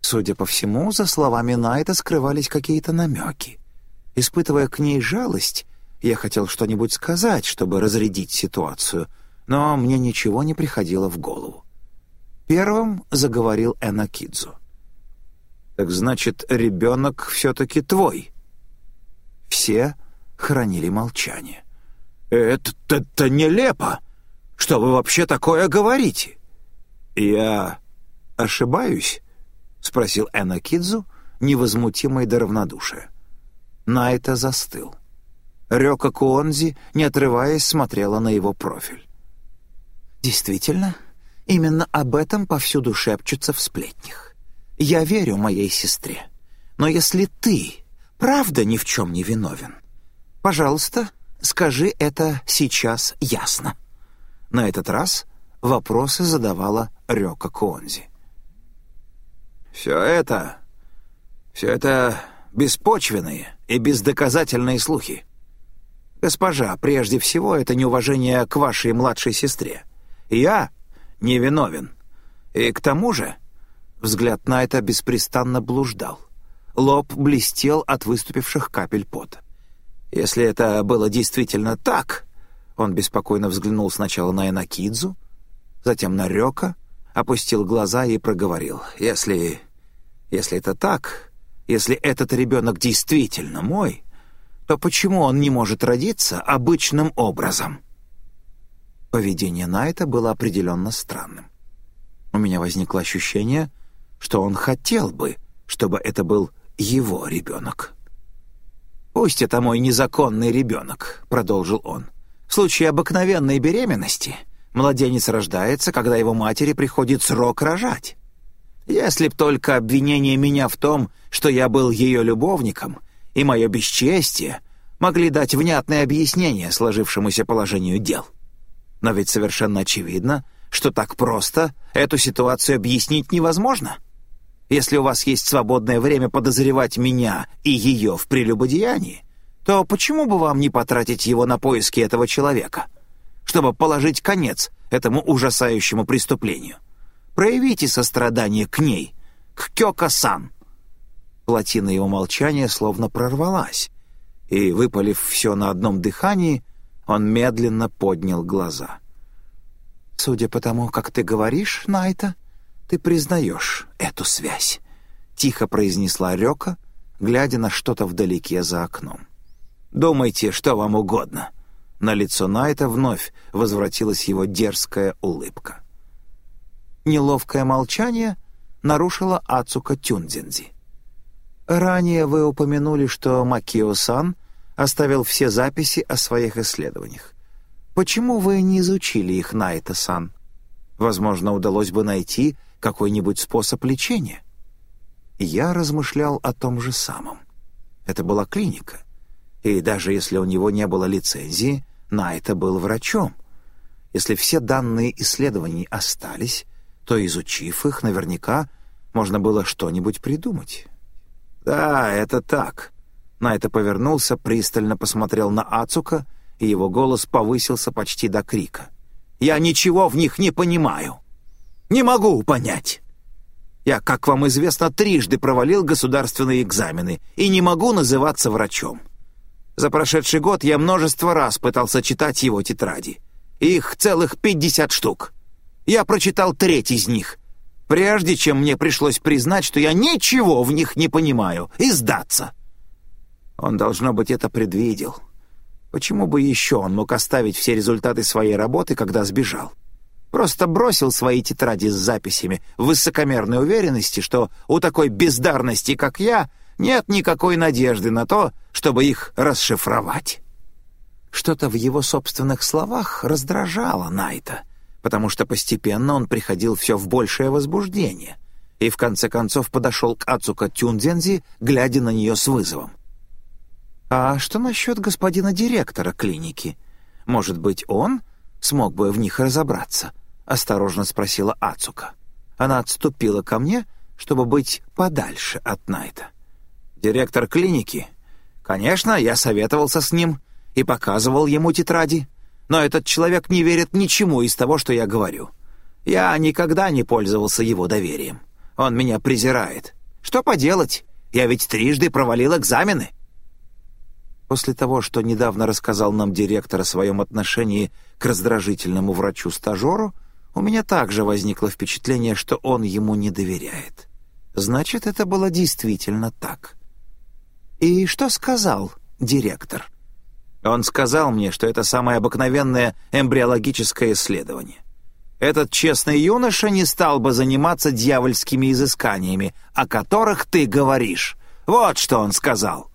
Судя по всему, за словами Найта скрывались какие-то намеки. Испытывая к ней жалость, я хотел что-нибудь сказать, чтобы разрядить ситуацию, но мне ничего не приходило в голову. Первым заговорил Энакидзу. «Так значит, ребенок все-таки твой?» Все хранили молчание. «Это-то нелепо! Что вы вообще такое говорите?» «Я ошибаюсь?» — спросил Энакидзу, невозмутимый до равнодушия. Найта застыл. Рёка Куонзи, не отрываясь, смотрела на его профиль. «Действительно, именно об этом повсюду шепчутся в сплетнях. Я верю моей сестре. Но если ты правда ни в чем не виновен, пожалуйста, скажи это сейчас ясно». На этот раз вопросы задавала Рёка Куонзи. «Все это... все это беспочвенные и бездоказательные слухи. Госпожа, прежде всего, это неуважение к вашей младшей сестре. Я невиновен. И к тому же...» Взгляд на это беспрестанно блуждал. Лоб блестел от выступивших капель пота. «Если это было действительно так...» Он беспокойно взглянул сначала на Энакидзу, затем на Рёка, опустил глаза и проговорил. «Если... если это так, если этот ребенок действительно мой, то почему он не может родиться обычным образом?» Поведение Найта было определенно странным. У меня возникло ощущение, что он хотел бы, чтобы это был его ребенок. «Пусть это мой незаконный ребенок», — продолжил он. «В случае обыкновенной беременности Младенец рождается, когда его матери приходит срок рожать. Если б только обвинение меня в том, что я был ее любовником, и мое бесчестие могли дать внятное объяснение сложившемуся положению дел. Но ведь совершенно очевидно, что так просто эту ситуацию объяснить невозможно. Если у вас есть свободное время подозревать меня и ее в прелюбодеянии, то почему бы вам не потратить его на поиски этого человека?» Чтобы положить конец этому ужасающему преступлению. Проявите сострадание к ней, к Кёка-сан». Плотина его молчания словно прорвалась, и, выпалив все на одном дыхании, он медленно поднял глаза. «Судя по тому, как ты говоришь, Найта, ты признаешь эту связь», — тихо произнесла Рёка, глядя на что-то вдалеке за окном. «Думайте, что вам угодно», на лицо Найта вновь возвратилась его дерзкая улыбка. Неловкое молчание нарушила Ацука Тюндзинзи. «Ранее вы упомянули, что Макио-сан оставил все записи о своих исследованиях. Почему вы не изучили их, Найта-сан? Возможно, удалось бы найти какой-нибудь способ лечения». Я размышлял о том же самом. Это была клиника. И даже если у него не было лицензии, Найта был врачом. Если все данные исследований остались, то, изучив их, наверняка можно было что-нибудь придумать. «Да, это так». Найта повернулся, пристально посмотрел на Ацука, и его голос повысился почти до крика. «Я ничего в них не понимаю. Не могу понять. Я, как вам известно, трижды провалил государственные экзамены и не могу называться врачом. За прошедший год я множество раз пытался читать его тетради. Их целых пятьдесят штук. Я прочитал треть из них, прежде чем мне пришлось признать, что я ничего в них не понимаю, и сдаться. Он, должно быть, это предвидел. Почему бы еще он мог оставить все результаты своей работы, когда сбежал? Просто бросил свои тетради с записями в высокомерной уверенности, что у такой бездарности, как я, нет никакой надежды на то, чтобы их расшифровать. Что-то в его собственных словах раздражало Найта, потому что постепенно он приходил все в большее возбуждение и в конце концов подошел к Ацука Тюндзензи, глядя на нее с вызовом. «А что насчет господина директора клиники? Может быть, он смог бы в них разобраться?» — осторожно спросила Ацука. Она отступила ко мне, чтобы быть подальше от Найта. Директор клиники? Конечно, я советовался с ним и показывал ему тетради, но этот человек не верит ничему из того, что я говорю. Я никогда не пользовался его доверием. Он меня презирает. Что поделать? Я ведь трижды провалил экзамены». После того, что недавно рассказал нам директор о своем отношении к раздражительному врачу-стажеру, у меня также возникло впечатление, что он ему не доверяет. Значит, это было действительно так. «И что сказал директор?» Он сказал мне, что это самое обыкновенное эмбриологическое исследование. Этот честный юноша не стал бы заниматься дьявольскими изысканиями, о которых ты говоришь. Вот что он сказал.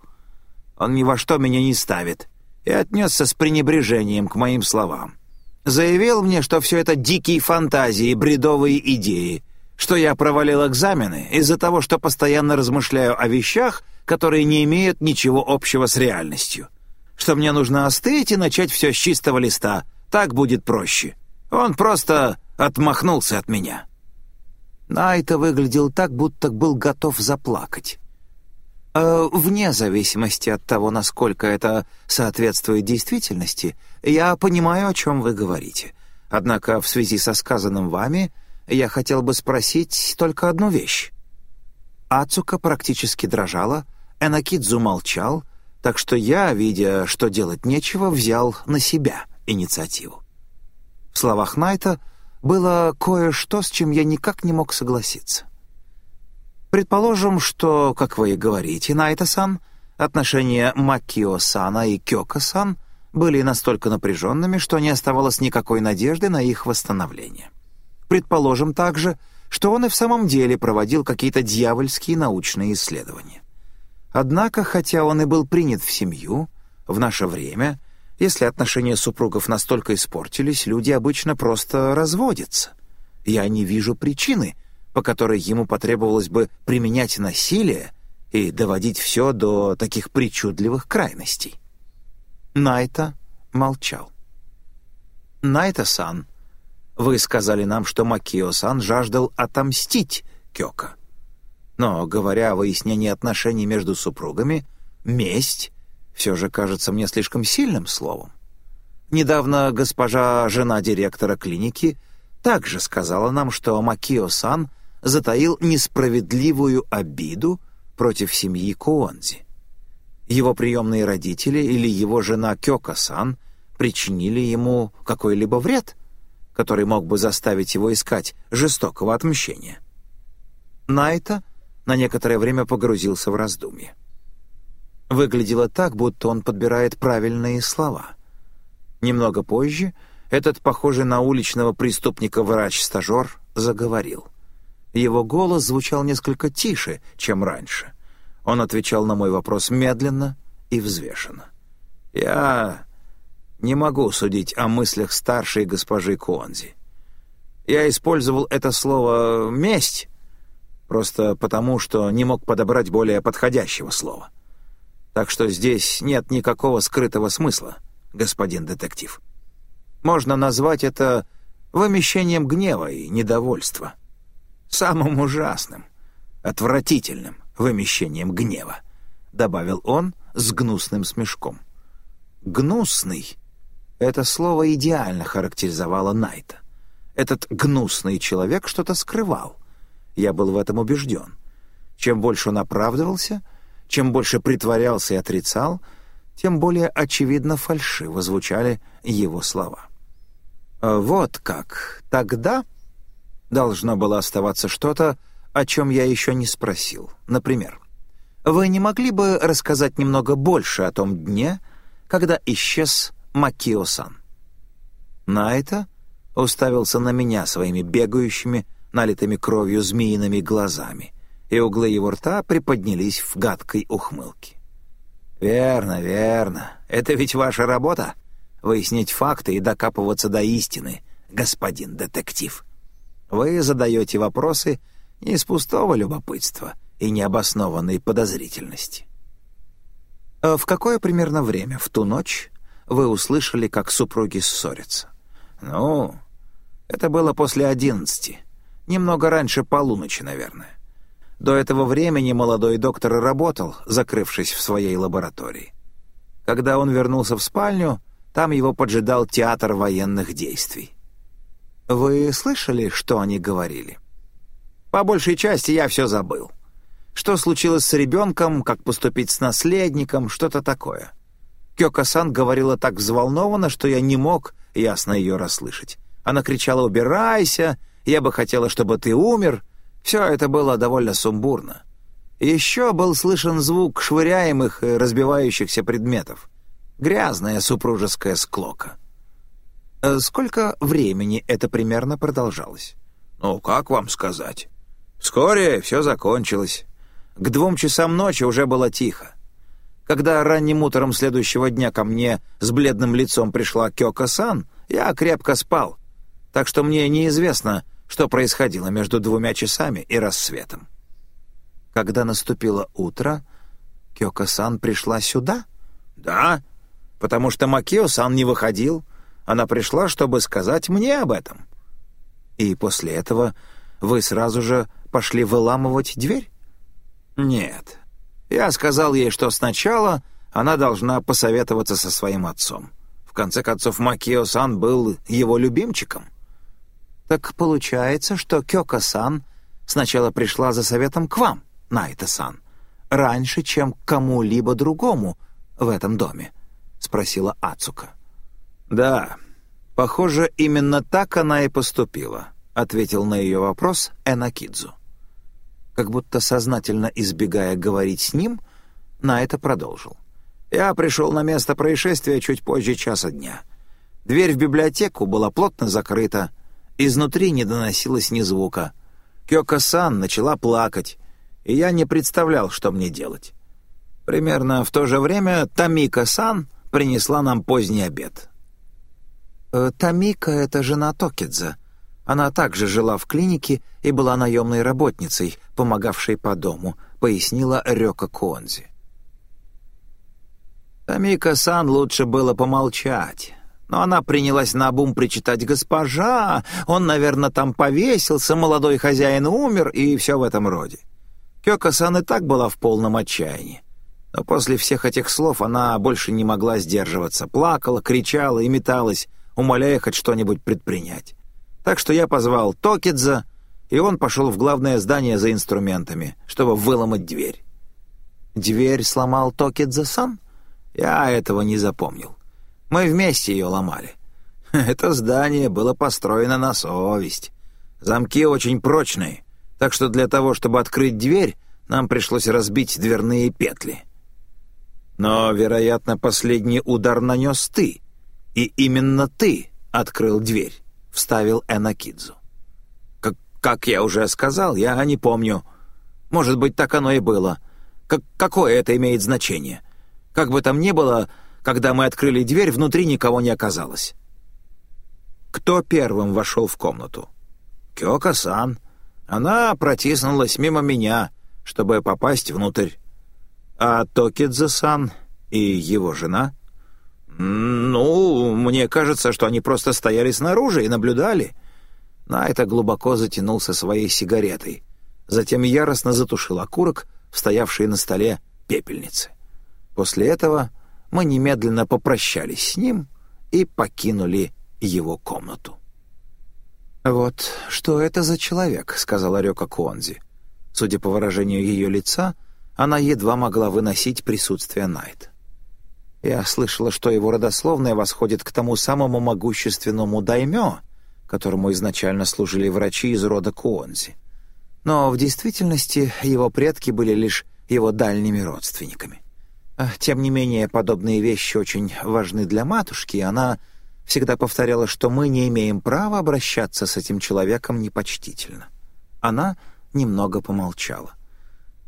Он ни во что меня не ставит и отнесся с пренебрежением к моим словам. Заявил мне, что все это дикие фантазии, бредовые идеи, что я провалил экзамены из-за того, что постоянно размышляю о вещах, которые не имеют ничего общего с реальностью, что мне нужно остыть и начать все с чистого листа, так будет проще. Он просто отмахнулся от меня. Найта выглядел так, будто был готов заплакать. Э, вне зависимости от того, насколько это соответствует действительности, я понимаю, о чем вы говорите. Однако в связи со сказанным вами я хотел бы спросить только одну вещь. Ацука практически дрожала, Энакидзу молчал, так что я, видя, что делать нечего, взял на себя инициативу. В словах Найта было кое-что, с чем я никак не мог согласиться. Предположим, что, как вы и говорите, Найта-сан, отношения Макио-сана и Кёка-сан были настолько напряженными, что не оставалось никакой надежды на их восстановление. Предположим также, что он и в самом деле проводил какие-то дьявольские научные исследования. Однако, хотя он и был принят в семью, в наше время, если отношения супругов настолько испортились, люди обычно просто разводятся. Я не вижу причины — по которой ему потребовалось бы применять насилие и доводить все до таких причудливых крайностей. Найта молчал. «Найта-сан, вы сказали нам, что Макио-сан жаждал отомстить Кёка. Но, говоря о выяснении отношений между супругами, месть все же кажется мне слишком сильным словом. Недавно госпожа, жена директора клиники, также сказала нам, что Макио-сан — затаил несправедливую обиду против семьи Куонзи. Его приемные родители или его жена Кёка-сан причинили ему какой-либо вред, который мог бы заставить его искать жестокого отмщения. Найта на некоторое время погрузился в раздумье. Выглядело так, будто он подбирает правильные слова. Немного позже этот, похожий на уличного преступника врач-стажер, заговорил — его голос звучал несколько тише, чем раньше. Он отвечал на мой вопрос медленно и взвешенно. «Я не могу судить о мыслях старшей госпожи Куонзи. Я использовал это слово «месть» просто потому, что не мог подобрать более подходящего слова. Так что здесь нет никакого скрытого смысла, господин детектив. Можно назвать это вымещением гнева и недовольства» самым ужасным, отвратительным вымещением гнева», — добавил он с гнусным смешком. «Гнусный» — это слово идеально характеризовало Найта. Этот гнусный человек что-то скрывал. Я был в этом убежден. Чем больше он оправдывался, чем больше притворялся и отрицал, тем более очевидно фальшиво звучали его слова. «Вот как. Тогда...» Должно было оставаться что-то, о чем я еще не спросил. Например, вы не могли бы рассказать немного больше о том дне, когда исчез Макио-сан? На это уставился на меня своими бегающими, налитыми кровью змеиными глазами, и углы его рта приподнялись в гадкой ухмылке. «Верно, верно. Это ведь ваша работа — выяснить факты и докапываться до истины, господин детектив». Вы задаете вопросы не из пустого любопытства и необоснованной подозрительности. А в какое примерно время в ту ночь вы услышали, как супруги ссорятся? Ну, это было после одиннадцати, немного раньше полуночи, наверное. До этого времени молодой доктор работал, закрывшись в своей лаборатории. Когда он вернулся в спальню, там его поджидал театр военных действий. Вы слышали, что они говорили? По большей части я все забыл. Что случилось с ребенком, как поступить с наследником, что-то такое. Кёка-сан говорила так взволнованно, что я не мог ясно ее расслышать. Она кричала «Убирайся!» «Я бы хотела, чтобы ты умер!» Все это было довольно сумбурно. Еще был слышен звук швыряемых и разбивающихся предметов. Грязная супружеская склока. Э, сколько времени это примерно продолжалось? Ну, как вам сказать? Вскоре все закончилось. К двум часам ночи уже было тихо. Когда ранним утром следующего дня ко мне с бледным лицом пришла Кёка-сан, я крепко спал, так что мне неизвестно, что происходило между двумя часами и рассветом. Когда наступило утро, Кёка-сан пришла сюда? Да, потому что Макио-сан не выходил. Она пришла, чтобы сказать мне об этом. И после этого вы сразу же пошли выламывать дверь? Нет. Я сказал ей, что сначала она должна посоветоваться со своим отцом. В конце концов, Макио-сан был его любимчиком. Так получается, что Кёка-сан сначала пришла за советом к вам, Найта-сан, раньше, чем к кому-либо другому в этом доме? — спросила Ацука. «Да, похоже, именно так она и поступила», — ответил на ее вопрос Энакидзу. Как будто сознательно избегая говорить с ним, на это продолжил. «Я пришел на место происшествия чуть позже часа дня. Дверь в библиотеку была плотно закрыта, изнутри не доносилось ни звука. Кёка-сан начала плакать, и я не представлял, что мне делать. Примерно в то же время Тамика-сан принесла нам поздний обед. Э, Тамика — это жена Токидзе. Она также жила в клинике и была наемной работницей, помогавшей по дому, пояснила Рёка Конзи. Тамика-сан лучше было помолчать. Но она принялась на бум причитать «Госпожа! Он, наверное, там повесился, молодой хозяин умер» и все в этом роде. Кёка-сан и так была в полном отчаянии. Но после всех этих слов она больше не могла сдерживаться, плакала, кричала и металась, умоляя хоть что-нибудь предпринять. Так что я позвал Токидза, и он пошел в главное здание за инструментами, чтобы выломать дверь. Дверь сломал Токидза сам? Я этого не запомнил. Мы вместе ее ломали. Это здание было построено на совесть. Замки очень прочные, так что для того, чтобы открыть дверь, нам пришлось разбить дверные петли. Но, вероятно, последний удар нанес ты, и именно ты открыл дверь», — вставил Энакидзу. «Как, «Как я уже сказал, я не помню. Может быть, так оно и было. Как, какое это имеет значение? Как бы там ни было, когда мы открыли дверь, внутри никого не оказалось». «Кто первым вошел в комнату?» «Кёка-сан. Она протиснулась мимо меня, чтобы попасть внутрь. А Токидзе-сан и его жена? Ну, мне кажется, что они просто стояли снаружи и наблюдали. На это глубоко затянулся своей сигаретой. Затем яростно затушил окурок, стоявший на столе пепельницы. После этого мы немедленно попрощались с ним и покинули его комнату. «Вот что это за человек?» — сказала Рёка Куонзи. Судя по выражению ее лица, она едва могла выносить присутствие Найт. Я слышала, что его родословная восходит к тому самому могущественному даймё, которому изначально служили врачи из рода Куонзи. Но в действительности его предки были лишь его дальними родственниками. А, тем не менее, подобные вещи очень важны для матушки, она всегда повторяла, что мы не имеем права обращаться с этим человеком непочтительно. Она немного помолчала.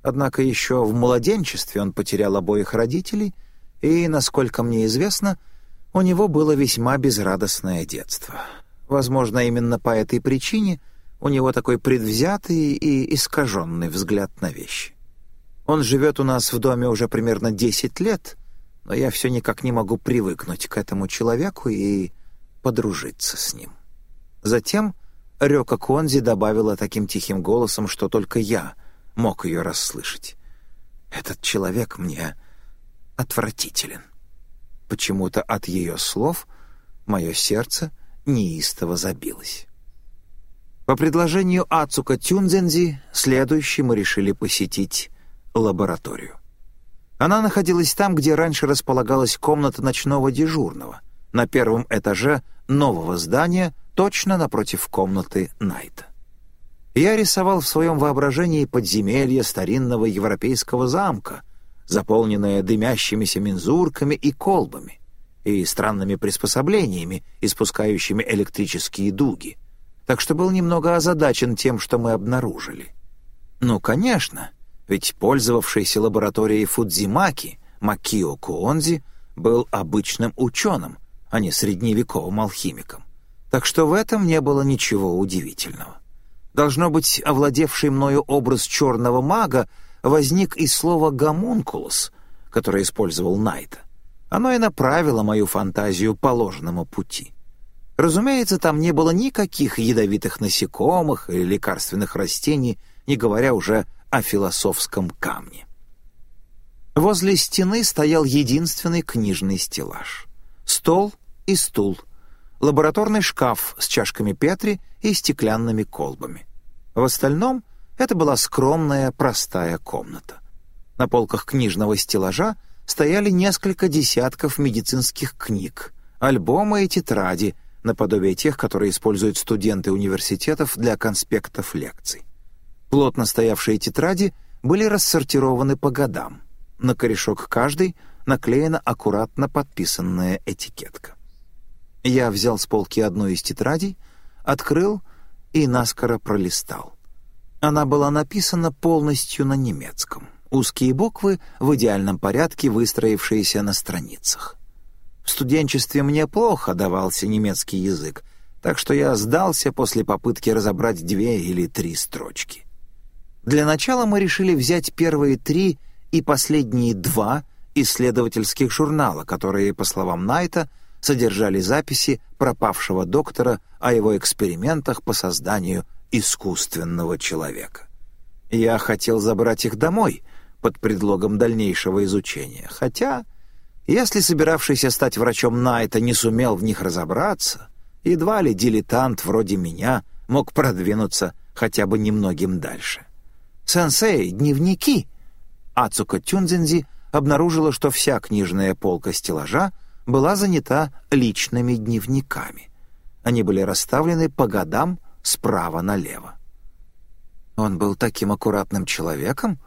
Однако еще в младенчестве он потерял обоих родителей, и, насколько мне известно, у него было весьма безрадостное детство. Возможно, именно по этой причине у него такой предвзятый и искаженный взгляд на вещи. Он живет у нас в доме уже примерно 10 лет, но я все никак не могу привыкнуть к этому человеку и подружиться с ним. Затем Рёка Конзи добавила таким тихим голосом, что только я мог ее расслышать. «Этот человек мне отвратителен». Почему-то от ее слов мое сердце неистово забилось. По предложению Ацука Тюнзензи, следующий мы решили посетить лабораторию. Она находилась там, где раньше располагалась комната ночного дежурного, на первом этаже нового здания, точно напротив комнаты Найта. Я рисовал в своем воображении подземелье старинного европейского замка, заполненное дымящимися мензурками и колбами и странными приспособлениями, испускающими электрические дуги — так что был немного озадачен тем, что мы обнаружили. Ну, конечно, ведь пользовавшийся лабораторией Фудзимаки Макио Куонзи был обычным ученым, а не средневековым алхимиком. Так что в этом не было ничего удивительного. Должно быть, овладевший мною образ черного мага возник из слова «гомункулус», которое использовал Найта. Оно и направило мою фантазию по ложному пути. Разумеется, там не было никаких ядовитых насекомых или лекарственных растений, не говоря уже о философском камне. Возле стены стоял единственный книжный стеллаж. Стол и стул, лабораторный шкаф с чашками Петри и стеклянными колбами. В остальном это была скромная, простая комната. На полках книжного стеллажа стояли несколько десятков медицинских книг, альбомы и тетради — наподобие тех, которые используют студенты университетов для конспектов лекций. Плотно стоявшие тетради были рассортированы по годам. На корешок каждой наклеена аккуратно подписанная этикетка. Я взял с полки одну из тетрадей, открыл и наскоро пролистал. Она была написана полностью на немецком. Узкие буквы в идеальном порядке, выстроившиеся на страницах. В студенчестве мне плохо давался немецкий язык, так что я сдался после попытки разобрать две или три строчки. Для начала мы решили взять первые три и последние два исследовательских журнала, которые, по словам Найта, содержали записи пропавшего доктора о его экспериментах по созданию искусственного человека. Я хотел забрать их домой под предлогом дальнейшего изучения, хотя если собиравшийся стать врачом Найта не сумел в них разобраться, едва ли дилетант вроде меня мог продвинуться хотя бы немногим дальше. «Сенсей, дневники!» Ацука Тюнзензи обнаружила, что вся книжная полка стеллажа была занята личными дневниками. Они были расставлены по годам справа налево. Он был таким аккуратным человеком?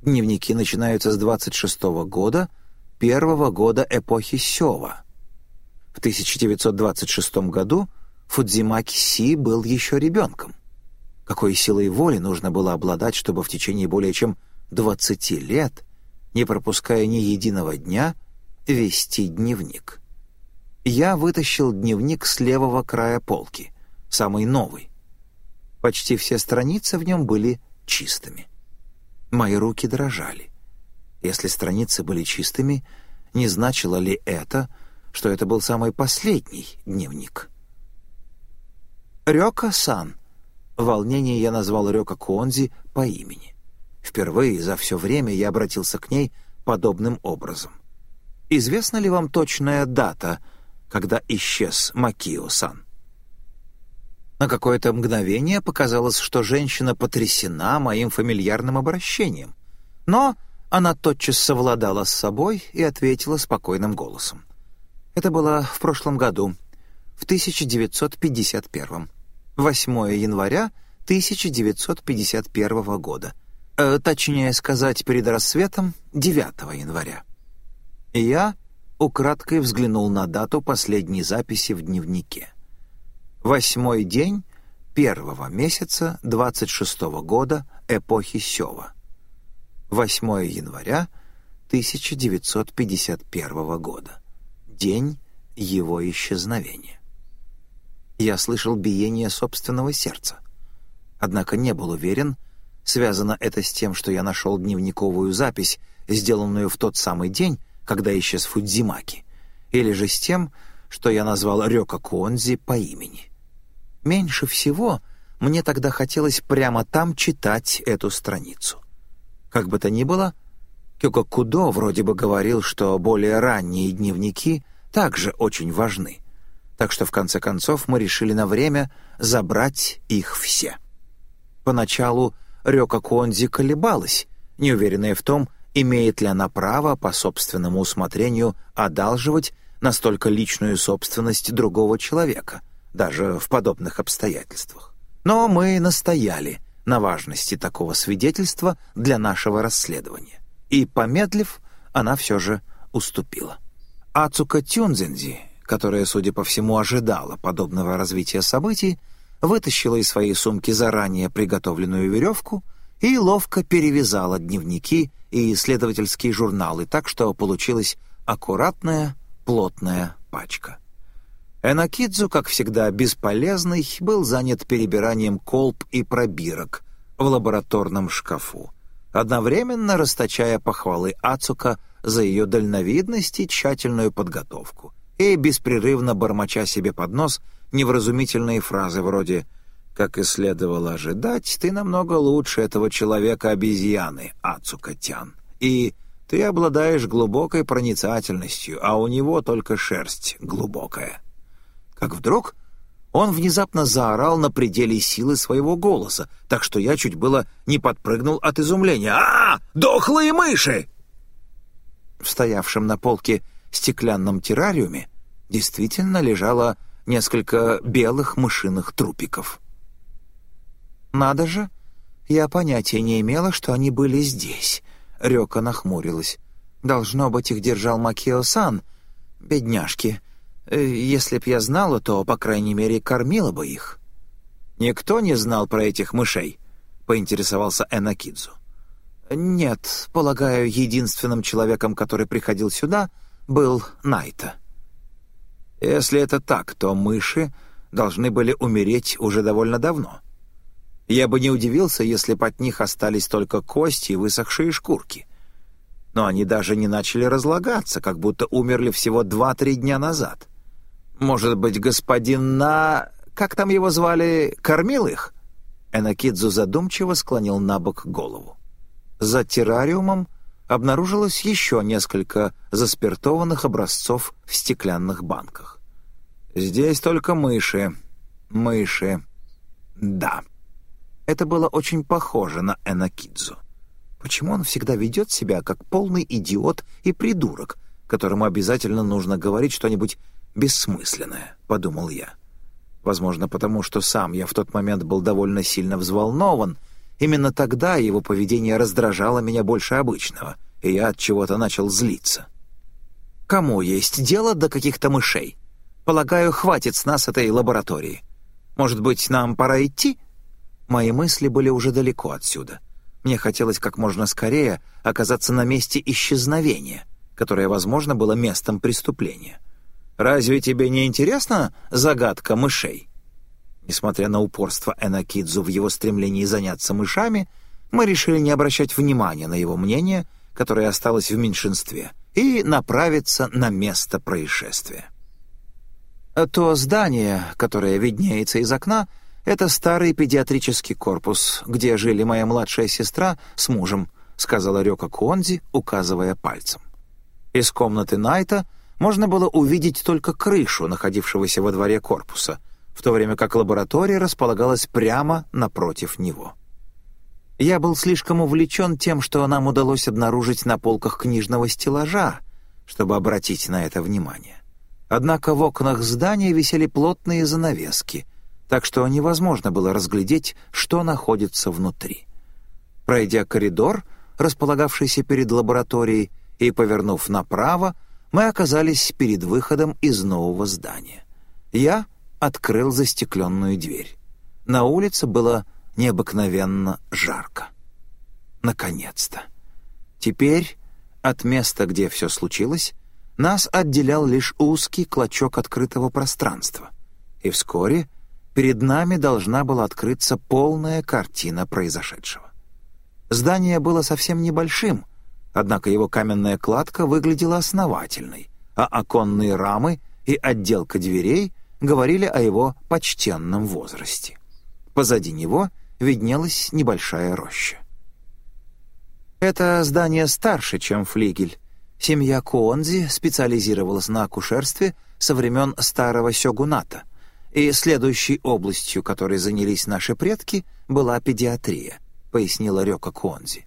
Дневники начинаются с 26 -го года — первого года эпохи Сёва. В 1926 году Фудзимаки Си был еще ребенком. Какой силой воли нужно было обладать, чтобы в течение более чем 20 лет, не пропуская ни единого дня, вести дневник. Я вытащил дневник с левого края полки, самый новый. Почти все страницы в нем были чистыми. Мои руки дрожали. Если страницы были чистыми, не значило ли это, что это был самый последний дневник? Рёка-сан. В волнении я назвал Рёка Куонзи по имени. Впервые за все время я обратился к ней подобным образом. «Известна ли вам точная дата, когда исчез Макио-сан?» На какое-то мгновение показалось, что женщина потрясена моим фамильярным обращением. Но она тотчас совладала с собой и ответила спокойным голосом. Это было в прошлом году, в 1951 8 января 1951 года. Э, точнее сказать, перед рассветом 9 января. Я украдкой взглянул на дату последней записи в дневнике. Восьмой день первого месяца 26 -го года эпохи Сёва. 8 января 1951 года, день его исчезновения. Я слышал биение собственного сердца, однако не был уверен, связано это с тем, что я нашел дневниковую запись, сделанную в тот самый день, когда исчез Фудзимаки, или же с тем, что я назвал Рёка Куонзи по имени. Меньше всего мне тогда хотелось прямо там читать эту страницу — как бы то ни было, Кюкокудо вроде бы говорил, что более ранние дневники также очень важны. Так что в конце концов мы решили на время забрать их все. Поначалу Рёка Конзи колебалась, неуверенная в том, имеет ли она право по собственному усмотрению одалживать настолько личную собственность другого человека, даже в подобных обстоятельствах. Но мы настояли на важности такого свидетельства для нашего расследования. И, помедлив, она все же уступила. Ацука Тюнзензи, которая, судя по всему, ожидала подобного развития событий, вытащила из своей сумки заранее приготовленную веревку и ловко перевязала дневники и исследовательские журналы так, что получилась аккуратная, плотная пачка. Энакидзу, как всегда бесполезный, был занят перебиранием колб и пробирок в лабораторном шкафу, одновременно расточая похвалы Ацука за ее дальновидность и тщательную подготовку, и беспрерывно бормоча себе под нос невразумительные фразы вроде «Как и следовало ожидать, ты намного лучше этого человека-обезьяны, Ацукатян», и «Ты обладаешь глубокой проницательностью, а у него только шерсть глубокая». Как вдруг он внезапно заорал на пределе силы своего голоса, так что я чуть было не подпрыгнул от изумления. «А, дохлые мыши!» В стоявшем на полке стеклянном террариуме действительно лежало несколько белых мышиных трупиков. «Надо же! Я понятия не имела, что они были здесь», — Рёка нахмурилась. «Должно быть, их держал Макио-сан. Бедняжки. Э, если б я знала, то, по крайней мере, кормила бы их». «Никто не знал про этих мышей?» — поинтересовался Энакидзу. «Нет, полагаю, единственным человеком, который приходил сюда, был Найта». Если это так, то мыши должны были умереть уже довольно давно. Я бы не удивился, если от них остались только кости и высохшие шкурки. Но они даже не начали разлагаться, как будто умерли всего два-три дня назад. Может быть, господин На... Как там его звали? Кормил их? Энакидзу задумчиво склонил на бок голову. За террариумом обнаружилось еще несколько заспиртованных образцов в стеклянных банках. «Здесь только мыши. Мыши. Да». Это было очень похоже на Энакидзу. Почему он всегда ведет себя как полный идиот и придурок, которому обязательно нужно говорить что-нибудь бессмысленное, подумал я. Возможно, потому что сам я в тот момент был довольно сильно взволнован — Именно тогда его поведение раздражало меня больше обычного, и я от чего-то начал злиться. Кому есть дело до каких-то мышей? Полагаю, хватит с нас этой лаборатории. Может быть, нам пора идти? Мои мысли были уже далеко отсюда. Мне хотелось как можно скорее оказаться на месте исчезновения, которое, возможно, было местом преступления. Разве тебе не интересна загадка мышей? Несмотря на упорство Энакидзу в его стремлении заняться мышами, мы решили не обращать внимания на его мнение, которое осталось в меньшинстве, и направиться на место происшествия. То здание, которое виднеется из окна, это старый педиатрический корпус, где жили моя младшая сестра с мужем, сказала Рёка Куонзи, указывая пальцем. Из комнаты Найта можно было увидеть только крышу, находившегося во дворе корпуса — в то время как лаборатория располагалась прямо напротив него. Я был слишком увлечен тем, что нам удалось обнаружить на полках книжного стеллажа, чтобы обратить на это внимание. Однако в окнах здания висели плотные занавески, так что невозможно было разглядеть, что находится внутри. Пройдя коридор, располагавшийся перед лабораторией, и повернув направо, мы оказались перед выходом из нового здания. Я открыл застекленную дверь. На улице было необыкновенно жарко. Наконец-то. Теперь от места, где все случилось, нас отделял лишь узкий клочок открытого пространства. И вскоре перед нами должна была открыться полная картина произошедшего. Здание было совсем небольшим, однако его каменная кладка выглядела основательной, а оконные рамы и отделка дверей говорили о его почтенном возрасте. Позади него виднелась небольшая роща. Это здание старше, чем флигель. Семья Куонзи специализировалась на акушерстве со времен старого сёгуната, и следующей областью, которой занялись наши предки, была педиатрия, пояснила Рёка Куонзи.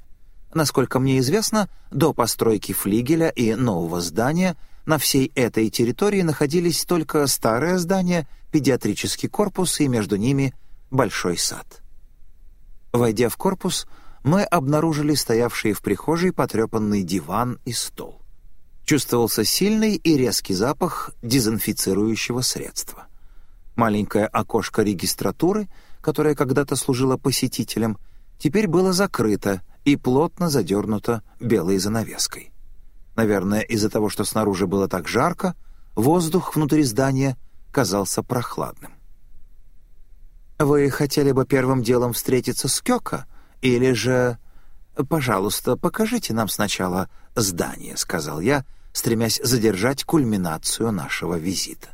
Насколько мне известно, до постройки флигеля и нового здания на всей этой территории находились только старое здание, педиатрический корпус и между ними большой сад. Войдя в корпус, мы обнаружили стоявший в прихожей потрепанный диван и стол. Чувствовался сильный и резкий запах дезинфицирующего средства. Маленькое окошко регистратуры, которое когда-то служило посетителям, теперь было закрыто и плотно задернуто белой занавеской. Наверное, из-за того, что снаружи было так жарко, воздух внутри здания казался прохладным. «Вы хотели бы первым делом встретиться с Кёка? Или же...» «Пожалуйста, покажите нам сначала здание», — сказал я, стремясь задержать кульминацию нашего визита.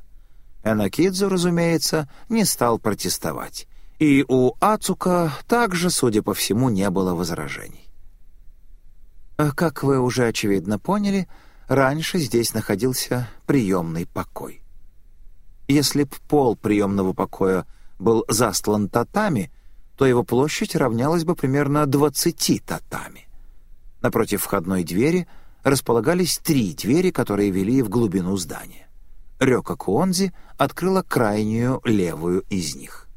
Энакидзу, разумеется, не стал протестовать. И у Ацука также, судя по всему, не было возражений. Как вы уже очевидно поняли, раньше здесь находился приемный покой. Если б пол приемного покоя был застлан татами, то его площадь равнялась бы примерно 20 татами. Напротив входной двери располагались три двери, которые вели в глубину здания. Рёка Куонзи открыла крайнюю левую из них.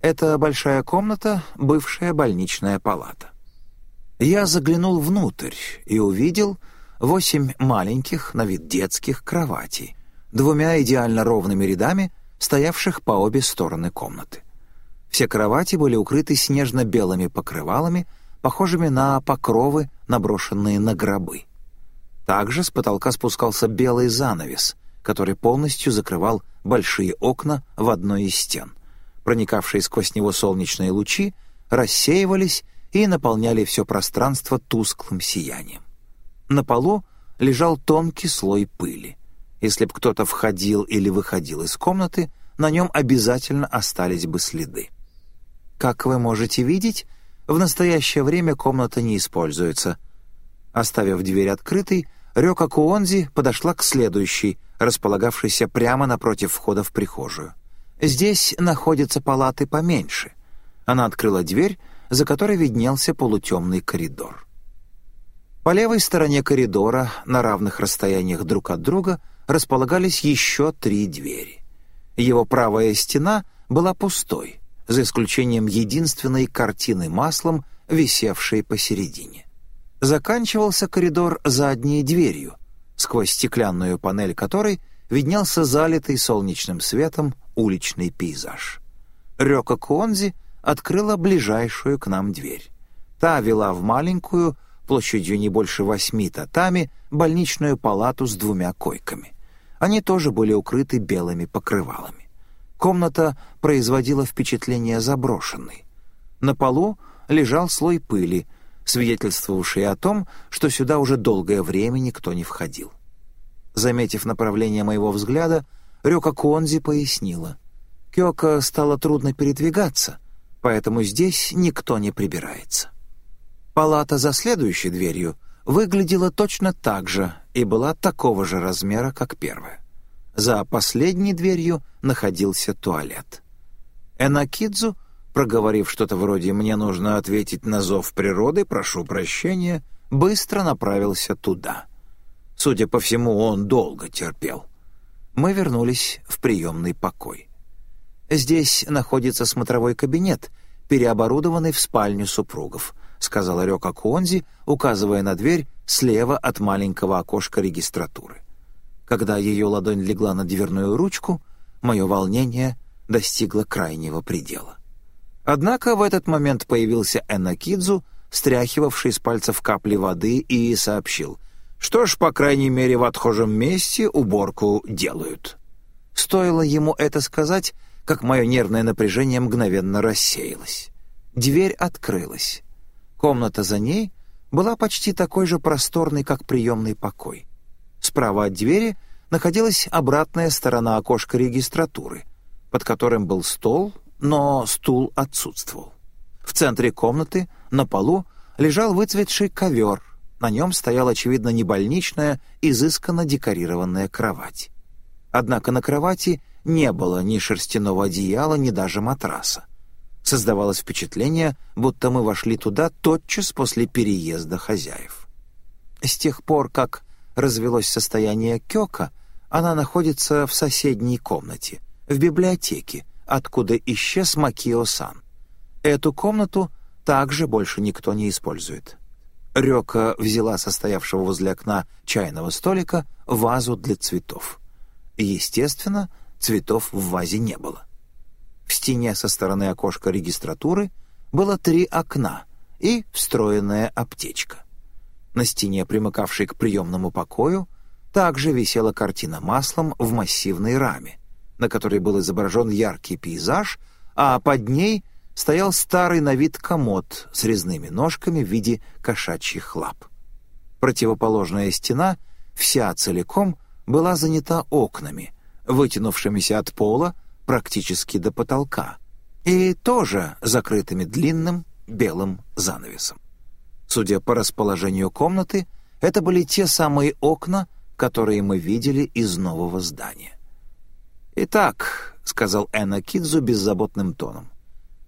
Это большая комната, бывшая больничная палата. Я заглянул внутрь и увидел восемь маленьких, на вид детских, кроватей, двумя идеально ровными рядами, стоявших по обе стороны комнаты. Все кровати были укрыты снежно-белыми покрывалами, похожими на покровы, наброшенные на гробы. Также с потолка спускался белый занавес, который полностью закрывал большие окна в одной из стен. Проникавшие сквозь него солнечные лучи рассеивались и наполняли все пространство тусклым сиянием. На полу лежал тонкий слой пыли. Если бы кто-то входил или выходил из комнаты, на нем обязательно остались бы следы. Как вы можете видеть, в настоящее время комната не используется. Оставив дверь открытой, Рёка Куонзи подошла к следующей, располагавшейся прямо напротив входа в прихожую. Здесь находятся палаты поменьше. Она открыла дверь, за которой виднелся полутемный коридор. По левой стороне коридора, на равных расстояниях друг от друга, располагались еще три двери. Его правая стена была пустой, за исключением единственной картины маслом, висевшей посередине. Заканчивался коридор задней дверью, сквозь стеклянную панель которой виднелся залитый солнечным светом уличный пейзаж. Рёка Куонзи открыла ближайшую к нам дверь. Та вела в маленькую, площадью не больше восьми татами, больничную палату с двумя койками. Они тоже были укрыты белыми покрывалами. Комната производила впечатление заброшенной. На полу лежал слой пыли, свидетельствовавший о том, что сюда уже долгое время никто не входил. Заметив направление моего взгляда, Рёка Конзи пояснила. Кёка стало трудно передвигаться, поэтому здесь никто не прибирается. Палата за следующей дверью — выглядела точно так же и была такого же размера, как первая. За последней дверью находился туалет. Энакидзу, проговорив что-то вроде «мне нужно ответить на зов природы, прошу прощения», быстро направился туда. Судя по всему, он долго терпел. Мы вернулись в приемный покой. Здесь находится смотровой кабинет, переоборудованный в спальню супругов —— сказала Рёка Куонзи, указывая на дверь слева от маленького окошка регистратуры. Когда ее ладонь легла на дверную ручку, мое волнение достигло крайнего предела. Однако в этот момент появился Энакидзу, стряхивавший с пальцев капли воды, и сообщил, что ж, по крайней мере, в отхожем месте уборку делают. Стоило ему это сказать, как мое нервное напряжение мгновенно рассеялось. Дверь открылась. Комната за ней была почти такой же просторной, как приемный покой. Справа от двери находилась обратная сторона окошка регистратуры, под которым был стол, но стул отсутствовал. В центре комнаты, на полу, лежал выцветший ковер, на нем стояла, очевидно, не больничная, изысканно декорированная кровать. Однако на кровати не было ни шерстяного одеяла, ни даже матраса. Создавалось впечатление, будто мы вошли туда тотчас после переезда хозяев. С тех пор, как развелось состояние Кёка, она находится в соседней комнате, в библиотеке, откуда исчез Макио-сан. Эту комнату также больше никто не использует. Рёка взяла состоявшего возле окна чайного столика вазу для цветов. Естественно, цветов в вазе не было. В стене со стороны окошка регистратуры было три окна и встроенная аптечка. На стене, примыкавшей к приемному покою, также висела картина маслом в массивной раме, на которой был изображен яркий пейзаж, а под ней стоял старый на вид комод с резными ножками в виде кошачьих лап. Противоположная стена, вся целиком, была занята окнами, вытянувшимися от пола практически до потолка, и тоже закрытыми длинным белым занавесом. Судя по расположению комнаты, это были те самые окна, которые мы видели из нового здания. «Итак», — сказал Энна Кидзу беззаботным тоном,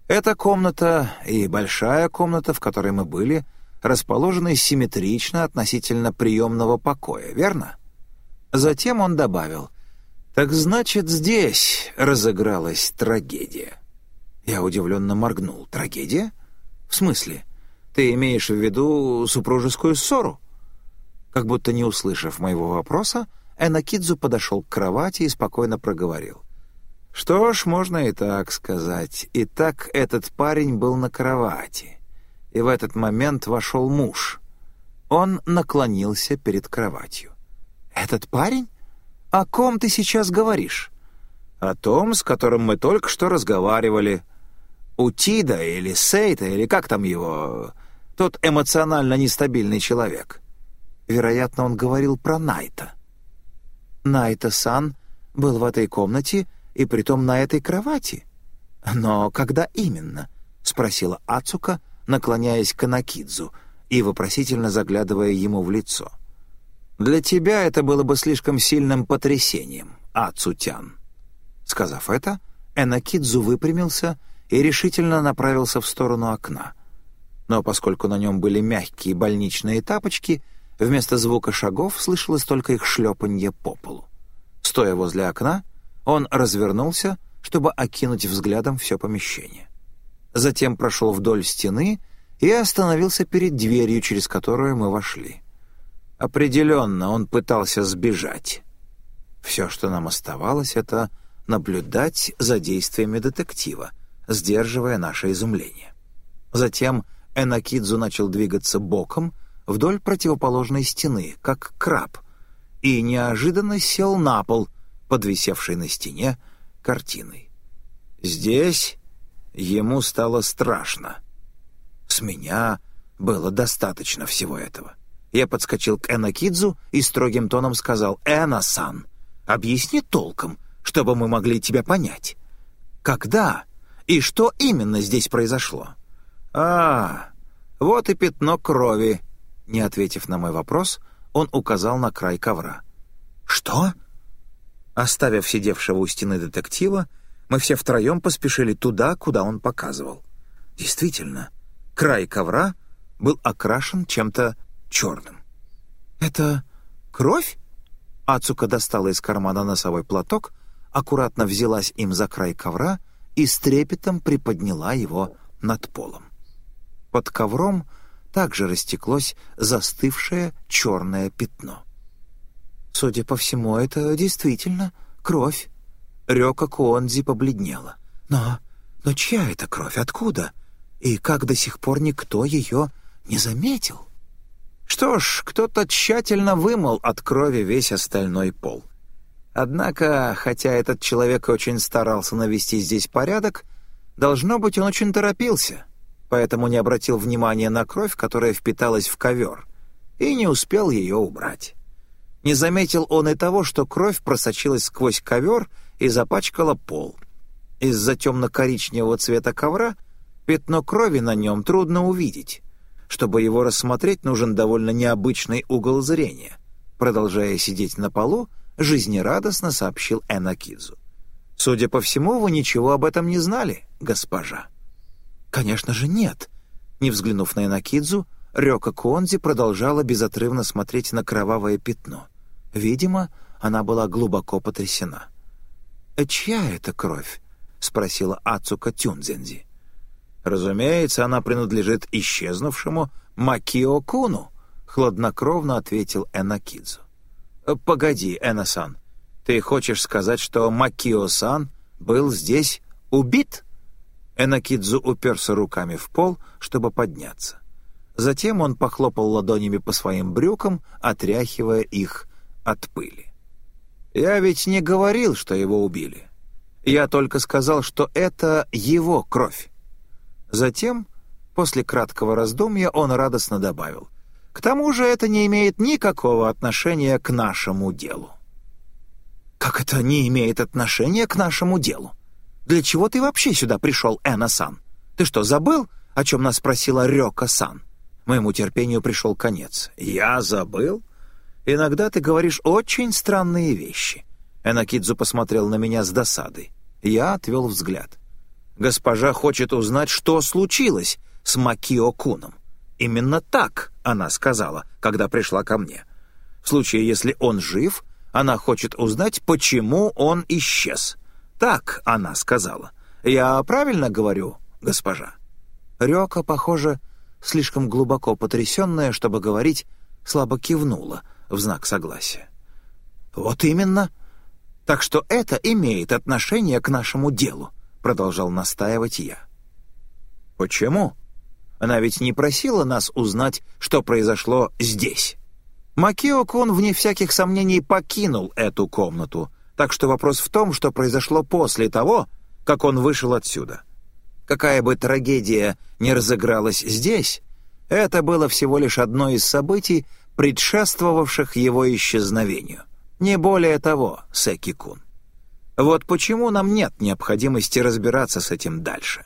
«эта комната и большая комната, в которой мы были, расположены симметрично относительно приемного покоя, верно?» Затем он добавил, «Так значит, здесь разыгралась трагедия». Я удивленно моргнул. «Трагедия? В смысле? Ты имеешь в виду супружескую ссору?» Как будто не услышав моего вопроса, Энакидзу подошел к кровати и спокойно проговорил. «Что ж, можно и так сказать. Итак, этот парень был на кровати. И в этот момент вошел муж. Он наклонился перед кроватью. «Этот парень? «О ком ты сейчас говоришь?» «О том, с которым мы только что разговаривали. Утида или Сейта, или как там его... Тот эмоционально нестабильный человек». Вероятно, он говорил про Найта. Найта-сан был в этой комнате и притом на этой кровати. «Но когда именно?» — спросила Ацука, наклоняясь к Анакидзу и вопросительно заглядывая ему в лицо. — для тебя это было бы слишком сильным потрясением, Ацутян». Сказав это, Энакидзу выпрямился и решительно направился в сторону окна. Но поскольку на нем были мягкие больничные тапочки, вместо звука шагов слышалось только их шлепанье по полу. Стоя возле окна, он развернулся, чтобы окинуть взглядом все помещение. Затем прошел вдоль стены и остановился перед дверью, через которую мы вошли. Определенно, он пытался сбежать. Все, что нам оставалось, это наблюдать за действиями детектива, сдерживая наше изумление. Затем Энакидзу начал двигаться боком вдоль противоположной стены, как краб, и неожиданно сел на пол, подвисевший на стене картиной. Здесь ему стало страшно. С меня было достаточно всего этого. Я подскочил к Энакидзу и строгим тоном сказал «Эна-сан, объясни толком, чтобы мы могли тебя понять. Когда и что именно здесь произошло?» «А, вот и пятно крови», — не ответив на мой вопрос, он указал на край ковра. «Что?» Оставив сидевшего у стены детектива, мы все втроем поспешили туда, куда он показывал. Действительно, край ковра был окрашен чем-то черным. «Это кровь?» Ацука достала из кармана носовой платок, аккуратно взялась им за край ковра и с трепетом приподняла его над полом. Под ковром также растеклось застывшее черное пятно. Судя по всему, это действительно кровь. Рёка Куонзи побледнела. Но... но чья это кровь? Откуда? И как до сих пор никто ее не заметил?» Что ж, кто-то тщательно вымыл от крови весь остальной пол. Однако, хотя этот человек очень старался навести здесь порядок, должно быть, он очень торопился, поэтому не обратил внимания на кровь, которая впиталась в ковер, и не успел ее убрать. Не заметил он и того, что кровь просочилась сквозь ковер и запачкала пол. Из-за темно-коричневого цвета ковра пятно крови на нем трудно увидеть, чтобы его рассмотреть, нужен довольно необычный угол зрения. Продолжая сидеть на полу, — жизнерадостно сообщил Энакидзу. «Судя по всему, вы ничего об этом не знали, госпожа». «Конечно же нет». Не взглянув на Энакидзу, Рёка Куонзи продолжала безотрывно смотреть на кровавое пятно. Видимо, она была глубоко потрясена. «Э, «Чья это кровь?» — спросила Ацука Тюнзензи. «Разумеется, она принадлежит исчезнувшему Макио Куну», — хладнокровно ответил Энакидзу. «Э, «Погоди, Эна-сан, ты хочешь сказать, что Макио-сан был здесь убит?» Энакидзу уперся руками в пол, чтобы подняться. Затем он похлопал ладонями по своим брюкам, отряхивая их от пыли. «Я ведь не говорил, что его убили. Я только сказал, что это его кровь». Затем, после краткого раздумья, он радостно добавил, «К тому же это не имеет никакого отношения к нашему делу». «Как это не имеет отношения к нашему делу? Для чего ты вообще сюда пришел, Эна-сан? Ты что, забыл, о чем нас спросила Рёка-сан?» Моему терпению пришел конец. «Я забыл? Иногда ты говоришь очень странные вещи». Энакидзу посмотрел на меня с досадой. Я отвел взгляд. «Госпожа хочет узнать, что случилось с Макио-куном. Именно так она сказала, когда пришла ко мне. В случае, если он жив, она хочет узнать, почему он исчез. Так она сказала. Я правильно говорю, госпожа?» Рёка, похоже, слишком глубоко потрясенная, чтобы говорить, слабо кивнула в знак согласия. «Вот именно. Так что это имеет отношение к нашему делу», — продолжал настаивать я. «Почему? Она ведь не просила нас узнать, что произошло здесь». Макио-кун, вне всяких сомнений, покинул эту комнату, так что вопрос в том, что произошло после того, как он вышел отсюда — Какая бы трагедия ни разыгралась здесь, это было всего лишь одно из событий, предшествовавших его исчезновению. Не более того, Секи-кун. Вот почему нам нет необходимости разбираться с этим дальше.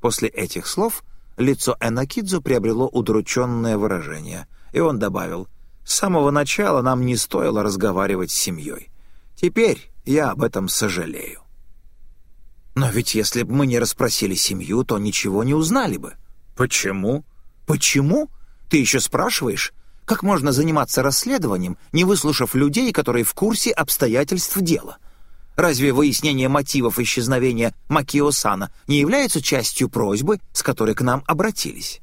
После этих слов лицо Энакидзу приобрело удрученное выражение, и он добавил, «С самого начала нам не стоило разговаривать с семьей. Теперь я об этом сожалею». Но ведь если бы мы не расспросили семью, то ничего не узнали бы. Почему? Почему? Ты еще спрашиваешь? Как можно заниматься расследованием, не выслушав людей, которые в курсе обстоятельств дела? Разве выяснение мотивов исчезновения Макио-сана не является частью просьбы, с которой к нам обратились?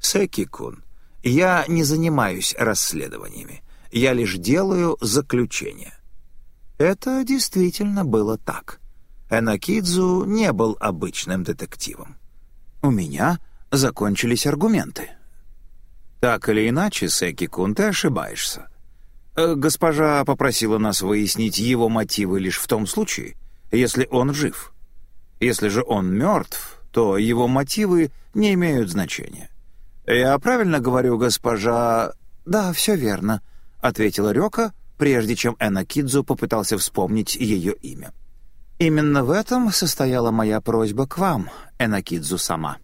Секи-кун, я не занимаюсь расследованиями. Я лишь делаю заключение. Это действительно было так. Энакидзу не был обычным детективом. У меня закончились аргументы. Так или иначе, Секи-кун, ты ошибаешься. Э, госпожа попросила нас выяснить его мотивы лишь в том случае, если он жив. Если же он мертв, то его мотивы не имеют значения. Я правильно говорю, госпожа... Да, все верно, ответила Рёка, прежде чем Энакидзу попытался вспомнить ее имя. Именно в этом состояла моя просьба к вам, Энакидзу сама.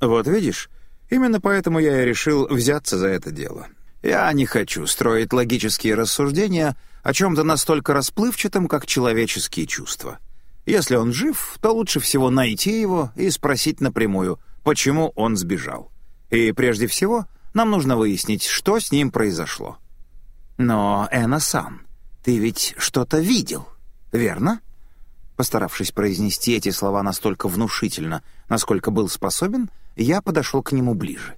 Вот видишь, именно поэтому я и решил взяться за это дело. Я не хочу строить логические рассуждения о чем-то настолько расплывчатом, как человеческие чувства. Если он жив, то лучше всего найти его и спросить напрямую, почему он сбежал. И прежде всего, нам нужно выяснить, что с ним произошло. Но, Эна-сан, ты ведь что-то видел, верно? Постаравшись произнести эти слова настолько внушительно, насколько был способен, я подошел к нему ближе.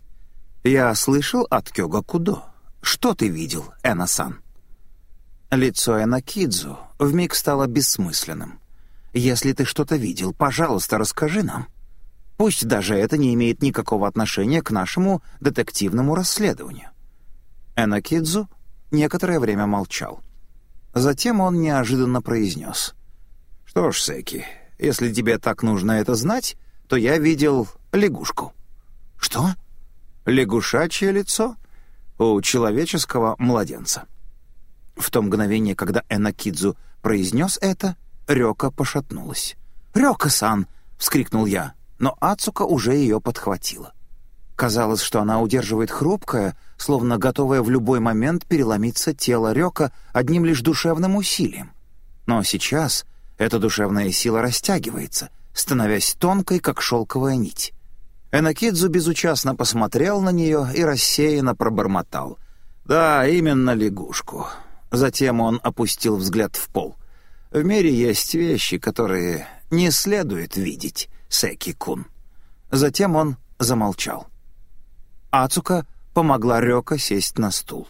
«Я слышал от Кёга Кудо. Что ты видел, Эна-сан?» Лицо Энакидзу вмиг стало бессмысленным. «Если ты что-то видел, пожалуйста, расскажи нам. Пусть даже это не имеет никакого отношения к нашему детективному расследованию». Энакидзу некоторое время молчал. Затем он неожиданно произнес — «Что ж, Секи, если тебе так нужно это знать, то я видел лягушку». «Что?» «Лягушачье лицо у человеческого младенца». В то мгновение, когда Энакидзу произнес это, Рёка пошатнулась. «Рёка-сан!» — вскрикнул я, но Ацука уже ее подхватила. Казалось, что она удерживает хрупкое, словно готовое в любой момент переломиться тело Рёка одним лишь душевным усилием. Но сейчас эта душевная сила растягивается, становясь тонкой, как шелковая нить. Энакидзу безучастно посмотрел на нее и рассеянно пробормотал. «Да, именно лягушку». Затем он опустил взгляд в пол. «В мире есть вещи, которые не следует видеть, Секи-кун». Затем он замолчал. Ацука помогла Рёка сесть на стул.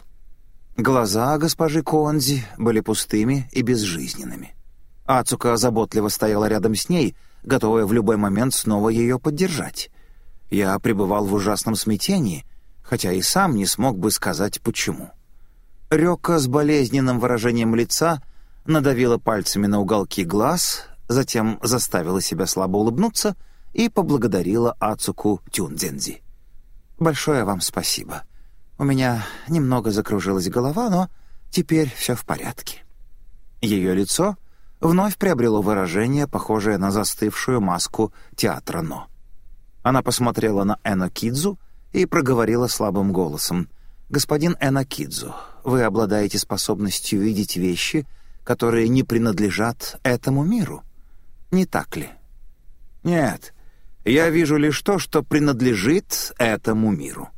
Глаза госпожи Конзи были пустыми и безжизненными. Ацука заботливо стояла рядом с ней, готовая в любой момент снова ее поддержать. Я пребывал в ужасном смятении, хотя и сам не смог бы сказать, почему. Рёка с болезненным выражением лица надавила пальцами на уголки глаз, затем заставила себя слабо улыбнуться и поблагодарила Ацуку Тюндзензи. «Большое вам спасибо. У меня немного закружилась голова, но теперь все в порядке». Ее лицо вновь приобрело выражение, похожее на застывшую маску театра «Но». Она посмотрела на Энокидзу и проговорила слабым голосом. «Господин Энокидзу, вы обладаете способностью видеть вещи, которые не принадлежат этому миру. Не так ли?» «Нет, я вижу лишь то, что принадлежит этому миру».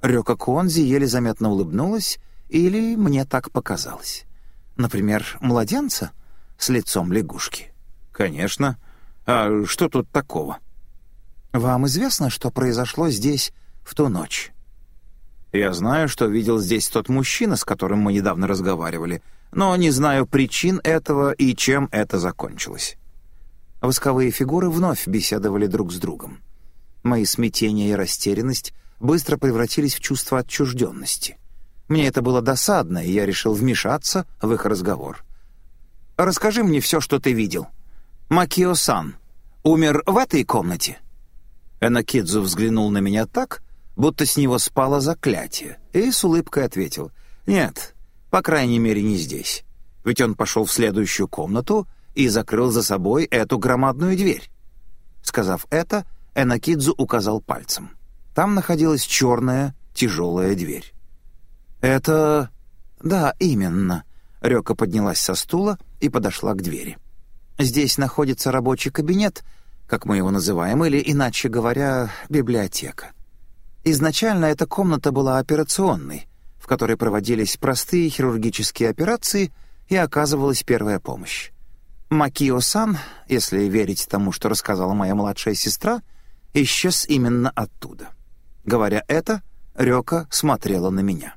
Рёка Конзи еле заметно улыбнулась, или мне так показалось. Например, младенца с лицом лягушки. «Конечно. А что тут такого?» «Вам известно, что произошло здесь в ту ночь?» «Я знаю, что видел здесь тот мужчина, с которым мы недавно разговаривали, но не знаю причин этого и чем это закончилось». Восковые фигуры вновь беседовали друг с другом. Мои смятения и растерянность быстро превратились в чувство отчужденности. Мне это было досадно, и я решил вмешаться в их разговор. «Расскажи мне все, что ты видел. Макио-сан умер в этой комнате?» Энакидзу взглянул на меня так, будто с него спало заклятие, и с улыбкой ответил «Нет, по крайней мере, не здесь. Ведь он пошел в следующую комнату и закрыл за собой эту громадную дверь». Сказав это, Энакидзу указал пальцем. Там находилась черная, тяжелая дверь. «Это...» «Да, именно». Рёка поднялась со стула и подошла к двери. «Здесь находится рабочий кабинет, как мы его называем, или, иначе говоря, библиотека. Изначально эта комната была операционной, в которой проводились простые хирургические операции и оказывалась первая помощь. Макио-сан, если верить тому, что рассказала моя младшая сестра, исчез именно оттуда. Говоря это, Рёка смотрела на меня.